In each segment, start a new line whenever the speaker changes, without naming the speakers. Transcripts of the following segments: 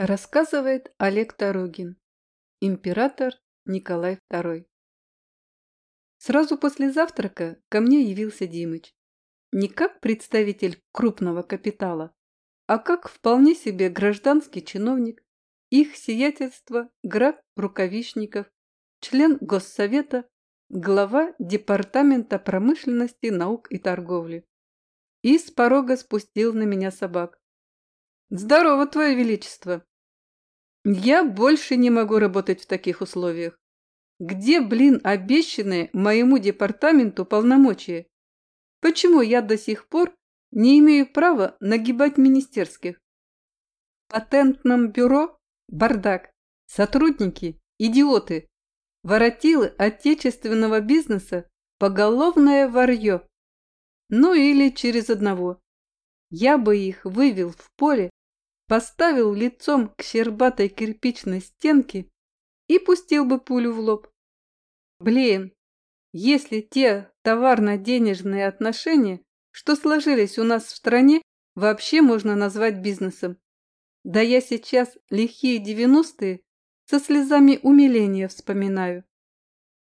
Рассказывает Олег Тарогин, император Николай II. Сразу после завтрака ко мне явился Димыч. Не как представитель крупного капитала, а как вполне себе гражданский чиновник, их сиятельство граф Рукавишников, член Госсовета, глава Департамента промышленности, наук и торговли. И с порога спустил на меня собак. «Здорово, Твое Величество!» Я больше не могу работать в таких условиях. Где, блин, обещанные моему департаменту полномочия? Почему я до сих пор не имею права нагибать министерских? Патентном бюро бардак, сотрудники идиоты, воротилы отечественного бизнеса поголовное варье. Ну или через одного. Я бы их вывел в поле поставил лицом к щербатой кирпичной стенке и пустил бы пулю в лоб. Блин, если те товарно-денежные отношения, что сложились у нас в стране, вообще можно назвать бизнесом. Да я сейчас лихие девяностые со слезами умиления вспоминаю.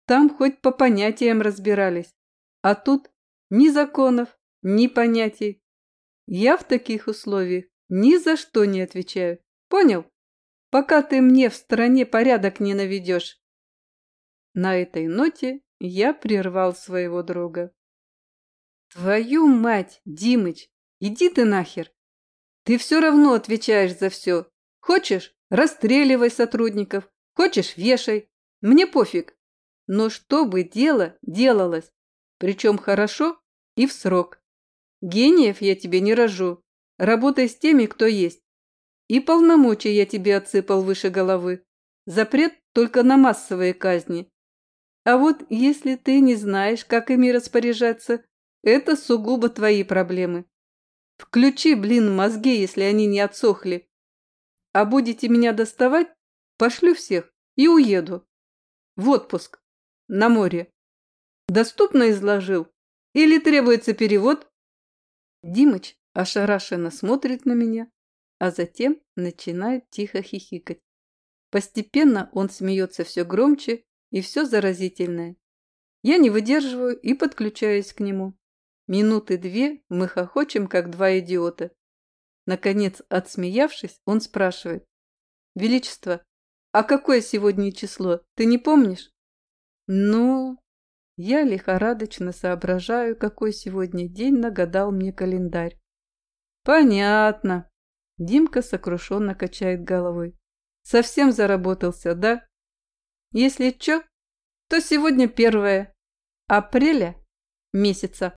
Там хоть по понятиям разбирались, а тут ни законов, ни понятий. Я в таких условиях ни за что не отвечаю. Понял? Пока ты мне в стороне порядок не наведешь. На этой ноте я прервал своего друга. Твою мать, Димыч, иди ты нахер. Ты все равно отвечаешь за все. Хочешь, расстреливай сотрудников, хочешь, вешай. Мне пофиг. Но чтобы дело делалось, причем хорошо и в срок. Гениев я тебе не рожу. Работай с теми, кто есть. И полномочия я тебе отсыпал выше головы. Запрет только на массовые казни. А вот если ты не знаешь, как ими распоряжаться, это сугубо твои проблемы. Включи, блин, мозги, если они не отсохли. А будете меня доставать, пошлю всех и уеду. В отпуск. На море. Доступно изложил? Или требуется перевод? Димыч ошарашенно смотрит на меня, а затем начинает тихо хихикать. Постепенно он смеется все громче и все заразительное. Я не выдерживаю и подключаюсь к нему. Минуты две мы хохочем, как два идиота. Наконец, отсмеявшись, он спрашивает. «Величество, а какое сегодня число, ты не помнишь?» «Ну...» Я лихорадочно соображаю, какой сегодня день нагадал мне календарь. Понятно. Димка сокрушенно качает головой. Совсем заработался, да? Если чё, то сегодня первое апреля месяца.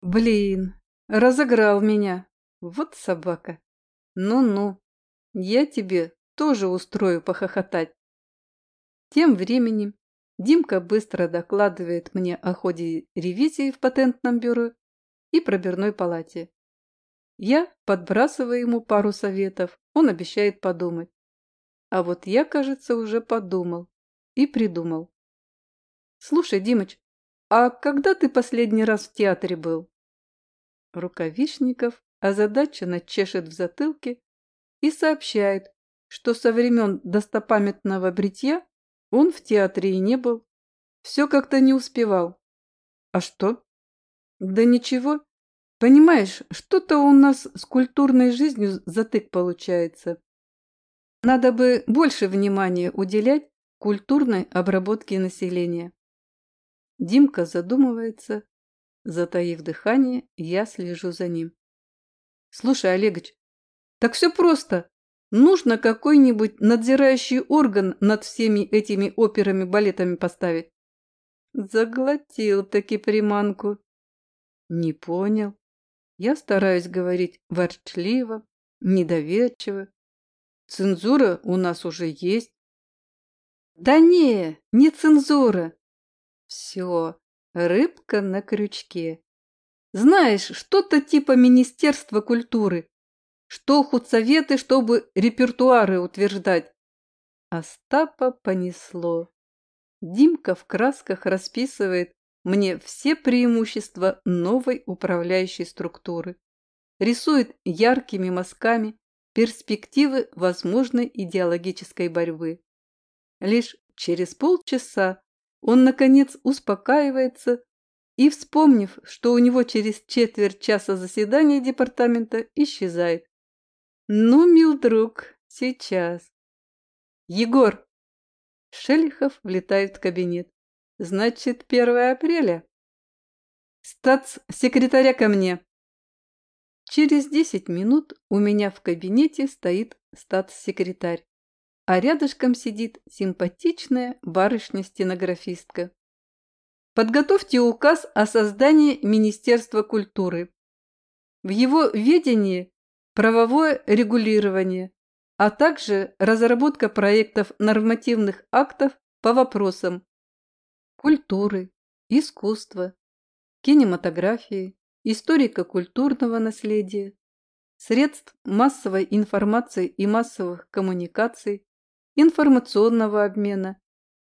Блин, разыграл меня. Вот собака. Ну-ну, я тебе тоже устрою похохотать. Тем временем Димка быстро докладывает мне о ходе ревизии в патентном бюро и пробирной палате. Я подбрасываю ему пару советов, он обещает подумать. А вот я, кажется, уже подумал и придумал. Слушай, Димыч, а когда ты последний раз в театре был? Рукавишников озадаченно чешет в затылке и сообщает, что со времен достопамятного бритья он в театре и не был. Все как-то не успевал. А что? Да ничего, Понимаешь, что-то у нас с культурной жизнью затык получается. Надо бы больше внимания уделять культурной обработке населения. Димка задумывается. Затаив дыхание, я слежу за ним. Слушай, Олегович, так все просто. Нужно какой-нибудь надзирающий орган над всеми этими операми-балетами поставить. Заглотил таки приманку. Не понял. Я стараюсь говорить ворчливо, недоверчиво. Цензура у нас уже есть. Да не, не цензура. Все, рыбка на крючке. Знаешь, что-то типа Министерства культуры. Что худсоветы, чтобы репертуары утверждать. Остапа понесло. Димка в красках расписывает мне все преимущества новой управляющей структуры. Рисует яркими мазками перспективы возможной идеологической борьбы. Лишь через полчаса он, наконец, успокаивается и, вспомнив, что у него через четверть часа заседания департамента, исчезает. «Ну, мил друг, сейчас». «Егор!» Шелихов влетает в кабинет. «Значит, 1 апреля?» «Статс-секретаря ко мне!» Через 10 минут у меня в кабинете стоит статс-секретарь а рядышком сидит симпатичная барышня-стенографистка. Подготовьте указ о создании Министерства культуры. В его ведении правовое регулирование, а также разработка проектов нормативных актов по вопросам культуры, искусства, кинематографии, историко-культурного наследия, средств массовой информации и массовых коммуникаций, информационного обмена,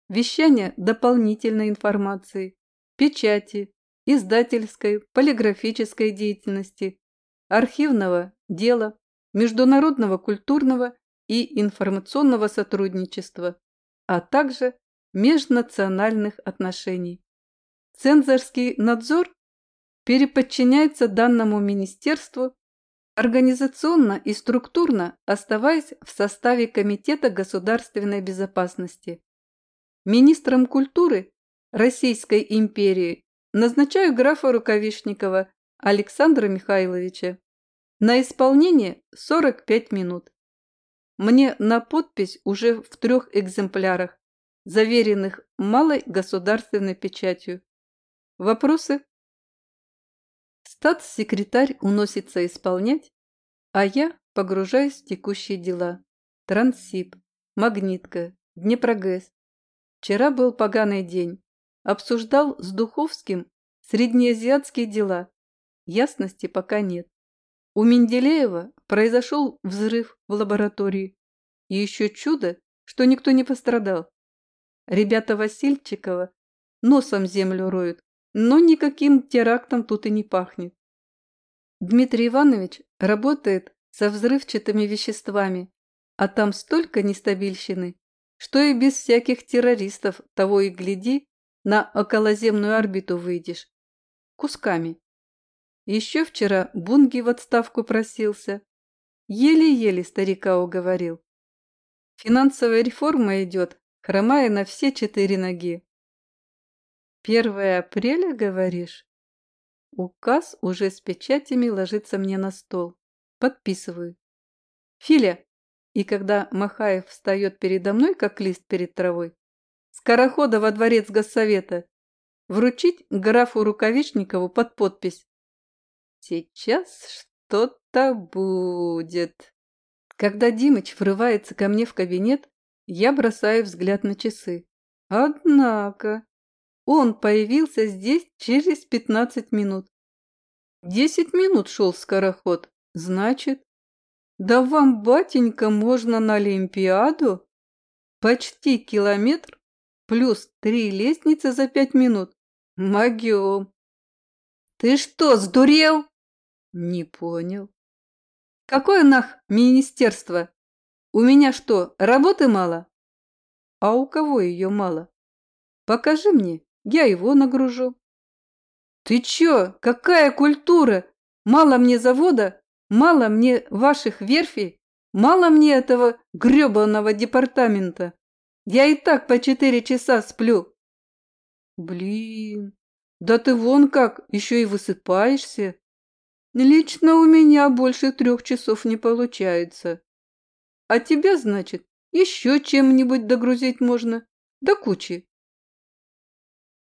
вещания дополнительной информации, печати, издательской, полиграфической деятельности, архивного дела, международного культурного и информационного сотрудничества, а также межнациональных отношений. Цензорский надзор переподчиняется данному министерству организационно и структурно оставаясь в составе Комитета государственной безопасности. Министром культуры Российской империи назначаю графа Рукавишникова Александра Михайловича. На исполнение 45 минут. Мне на подпись уже в трех экземплярах, заверенных малой государственной печатью. Вопросы? Статс-секретарь уносится исполнять, а я погружаюсь в текущие дела. Трансип, Магнитка, Днепрогэс. Вчера был поганый день. Обсуждал с Духовским среднеазиатские дела. Ясности пока нет. У Менделеева произошел взрыв в лаборатории. И еще чудо, что никто не пострадал. Ребята Васильчикова носом землю роют, но никаким терактом тут и не пахнет. Дмитрий Иванович работает со взрывчатыми веществами, а там столько нестабильщины, что и без всяких террористов того и гляди, на околоземную орбиту выйдешь. Кусками. Еще вчера Бунги в отставку просился. Еле-еле старика уговорил. Финансовая реформа идет, хромая на все четыре ноги. Первое апреля, говоришь? Указ уже с печатями ложится мне на стол. Подписываю. Филя! И когда Махаев встает передо мной, как лист перед травой, скорохода во дворец госсовета, вручить графу Рукавишникову под подпись. Сейчас что-то будет. Когда Димыч врывается ко мне в кабинет, я бросаю взгляд на часы. Однако, он появился здесь через пятнадцать минут. Десять минут шел скороход. Значит, да вам, батенька, можно на Олимпиаду? Почти километр плюс три лестницы за пять минут. Могем. Ты что, сдурел? Не понял. Какое нах министерство? У меня что, работы мало? А у кого ее мало? Покажи мне я его нагружу. Ты чё? Какая культура? Мало мне завода? Мало мне ваших верфей? Мало мне этого грёбаного департамента? Я и так по четыре часа сплю. Блин, да ты вон как, еще и высыпаешься. Лично у меня больше трех часов не получается. А тебя, значит, еще чем-нибудь догрузить можно? До кучи.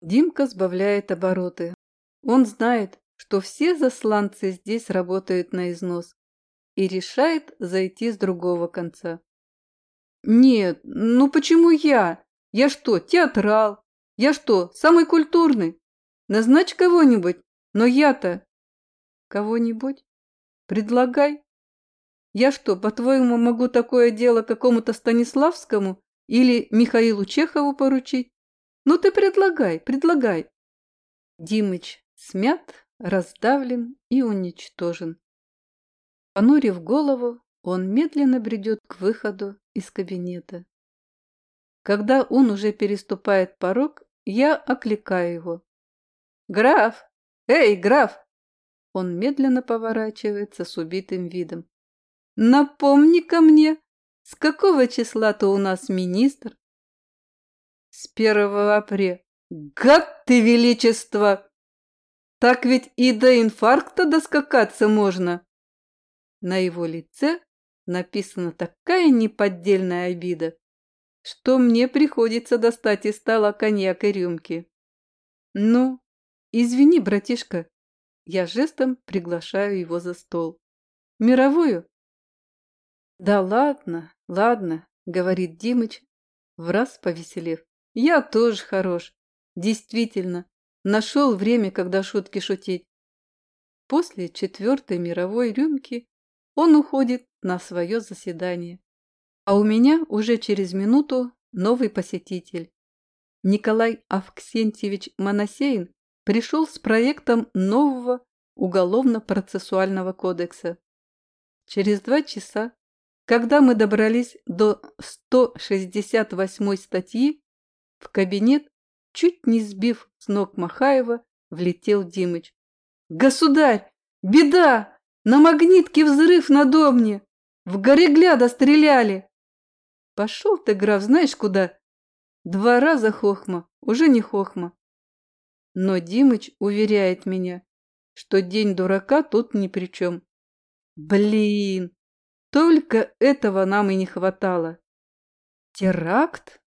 Димка сбавляет обороты. Он знает, что все засланцы здесь работают на износ и решает зайти с другого конца. «Нет, ну почему я? Я что, театрал? Я что, самый культурный? Назначь кого-нибудь, но я-то...» «Кого-нибудь? Предлагай. Я что, по-твоему, могу такое дело какому-то Станиславскому или Михаилу Чехову поручить? Ну ты предлагай, предлагай. Димыч смят, раздавлен и уничтожен. Понурив голову, Он медленно бредет к выходу из кабинета. Когда он уже переступает порог, я окликаю его. «Граф! Эй, граф!» Он медленно поворачивается с убитым видом. «Напомни-ка мне, с какого числа-то у нас министр?» «С первого апреля». «Гад ты, величество! Так ведь и до инфаркта доскакаться можно!» На его лице написана такая неподдельная обида, что мне приходится достать из стола коньяк и рюмки. «Ну, извини, братишка», я жестом приглашаю его за стол. «Мировую?» «Да ладно, ладно», — говорит Димыч, враз повеселев. «Я тоже хорош. Действительно, нашел время, когда шутки шутить». После четвертой мировой рюмки он уходит на свое заседание. А у меня уже через минуту новый посетитель. Николай Авксентьевич Моносеин пришел с проектом нового уголовно-процессуального кодекса. Через два часа, когда мы добрались до 168 статьи, в кабинет, чуть не сбив с ног Махаева, влетел Димыч. «Государь! Беда! На магнитке взрыв на домне! В Горегляда стреляли!» «Пошел ты, граф, знаешь куда?» «Два раза хохма, уже не хохма». Но Димыч уверяет меня, что день дурака тут ни при чем. Блин, только этого нам и не хватало. Теракт?